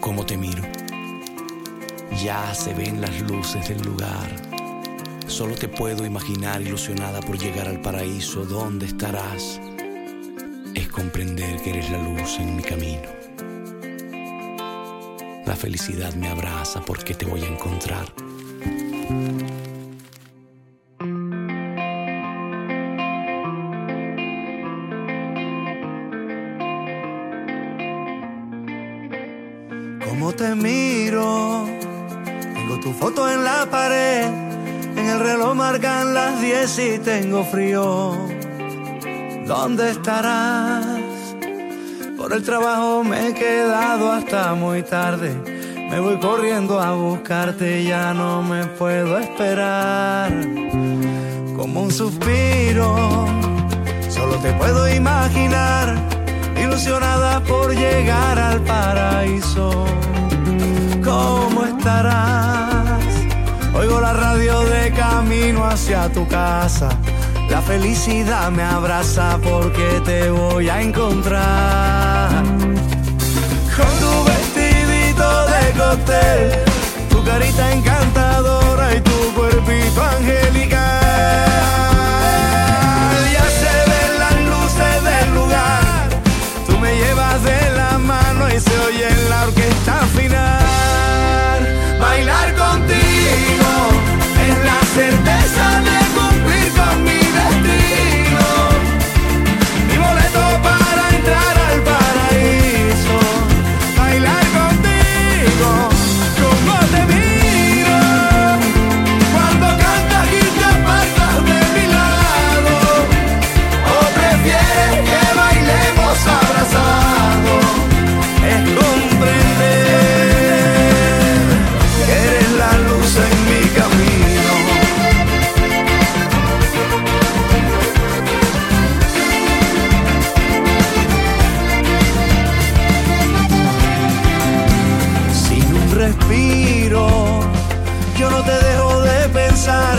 cómo te miro. Ya se ven las luces del lugar. Solo te puedo imaginar ilusionada por llegar al paraíso. ¿Dónde estarás? Es comprender que eres la luz en mi camino. La felicidad me abraza porque te voy a encontrar. Cómo te miro, tengo tu foto en la pared, en el reloj marcan las 10 y tengo frío. ¿Dónde estarás? Por el trabajo me he quedado hasta muy tarde. Me voy corriendo a buscarte, ya no me puedo esperar. Como un suspiro, solo te puedo imaginar, ilusionada por llegar al paraíso. ¿Cómo estarás? Oigo la radio de camino hacia tu casa. La felicidad me abraza porque te voy a encontrar. Con tu vestidito de cóctel, tu carita encantadora y tu cuerpito angelical. Respiro. Yo no te dejo de pensar,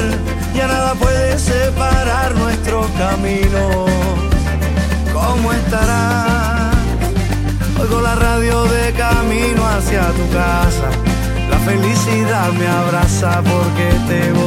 ya nada puede separar nuestros caminos. ¿Cómo estarás? Oigo la radio de camino hacia tu casa. La felicidad me abraza porque te voy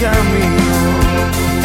caminho.